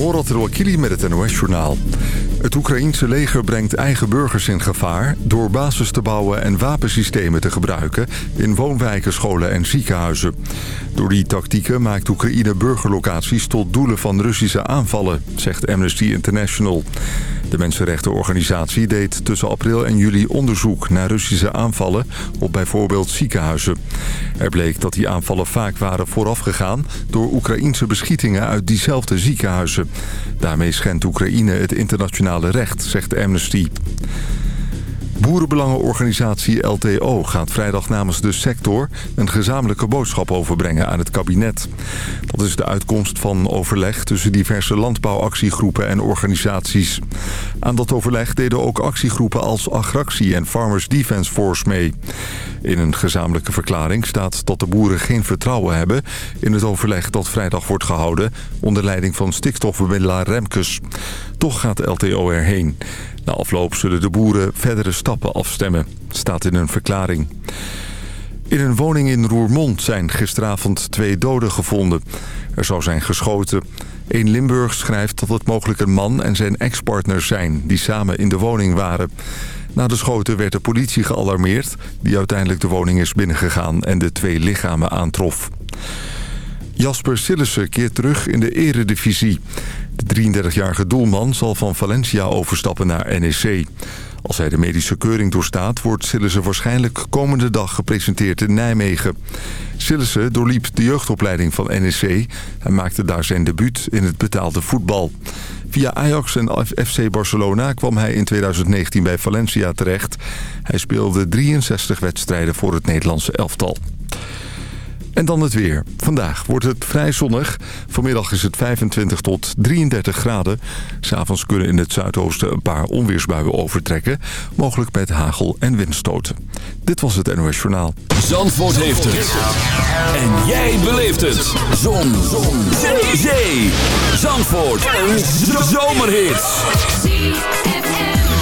Morat Rouakili met het NOS-journaal. Het Oekraïense leger brengt eigen burgers in gevaar... door basis te bouwen en wapensystemen te gebruiken... in woonwijken, scholen en ziekenhuizen. Door die tactieken maakt Oekraïne burgerlocaties... tot doelen van Russische aanvallen, zegt Amnesty International. De mensenrechtenorganisatie deed tussen april en juli onderzoek... naar Russische aanvallen op bijvoorbeeld ziekenhuizen. Er bleek dat die aanvallen vaak waren voorafgegaan... door Oekraïense beschietingen uit diezelfde ziekenhuizen. Daarmee schendt Oekraïne het internationale recht, zegt Amnesty. Boerenbelangenorganisatie LTO gaat vrijdag namens de sector een gezamenlijke boodschap overbrengen aan het kabinet. Dat is de uitkomst van overleg tussen diverse landbouwactiegroepen en organisaties. Aan dat overleg deden ook actiegroepen als Agractie en Farmers Defence Force mee. In een gezamenlijke verklaring staat dat de boeren geen vertrouwen hebben in het overleg dat vrijdag wordt gehouden onder leiding van stikstofbemiddelaar Remkes. Toch gaat LTO erheen. Na afloop zullen de boeren verdere stappen afstemmen, staat in een verklaring. In een woning in Roermond zijn gisteravond twee doden gevonden. Er zou zijn geschoten. Een Limburg schrijft dat het mogelijk een man en zijn ex-partner zijn... die samen in de woning waren. Na de schoten werd de politie gealarmeerd... die uiteindelijk de woning is binnengegaan en de twee lichamen aantrof. Jasper Sillissen keert terug in de eredivisie. De 33-jarige doelman zal van Valencia overstappen naar NEC. Als hij de medische keuring doorstaat... wordt Sillissen waarschijnlijk komende dag gepresenteerd in Nijmegen. Sillissen doorliep de jeugdopleiding van NEC... en maakte daar zijn debuut in het betaalde voetbal. Via Ajax en FC Barcelona kwam hij in 2019 bij Valencia terecht. Hij speelde 63 wedstrijden voor het Nederlandse elftal. En dan het weer. Vandaag wordt het vrij zonnig. Vanmiddag is het 25 tot 33 graden. S'avonds kunnen in het zuidoosten een paar onweersbuien overtrekken. Mogelijk met hagel en windstoten. Dit was het NOS Journaal. Zandvoort heeft het. En jij beleeft het. Zon. Zon. Zee. Zandvoort. Een zomerhit.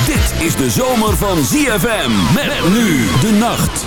Dit is de zomer van ZFM. Met nu de nacht.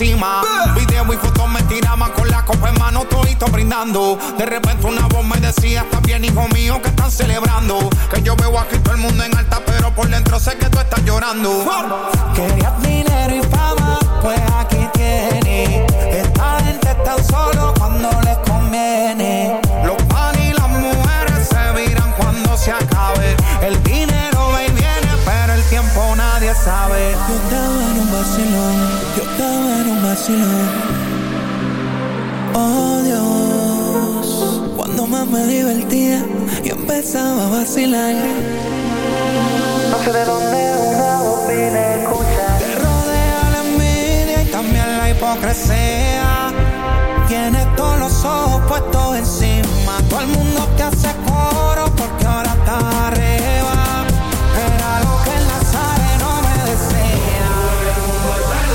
encima. Video y fotos me tiraban con la copa en mano, todito brindando. De repente una voz me decía, está bien hijo mío, que están celebrando. Que yo veo aquí todo el mundo en alta, pero por dentro sé que tú estás llorando. Me divertía y empezaba a vacilar. No sé de dónde una voz viene escucha. Te rodea la envidia y también la hipocresía. Tienes todos los ojos puestos encima. Todo el mundo te hace coro porque ahora está arriba. Era lo que el Nazareno me decía.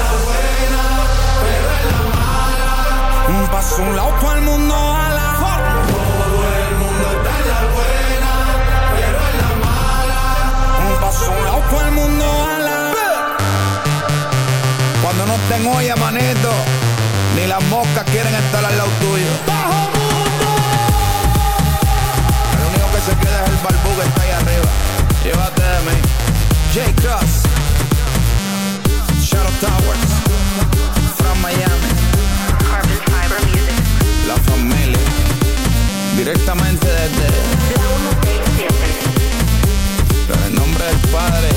la buena, pero en la mala. Un paso un lado, todo el mundo a la Cuando no tengo olla, manito, ni las moscas quieren estar al lado tuyo. ¡Bajo mundo! El único que se queda es el barbú que está ahí arriba. Llévate de mí. J. Cross. Shadow Towers. From Miami. Carbon Fiber Music. La familia. Directamente desde. Nombre del Padre,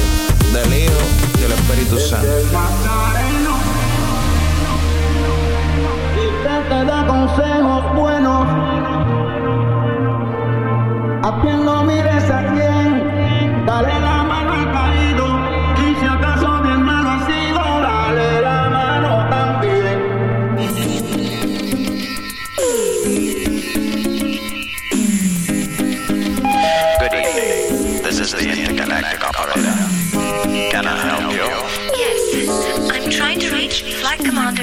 del Hijo y del Espíritu Santo. te da consejos buenos. A quien no mires a quien, dale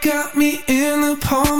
Got me in the palm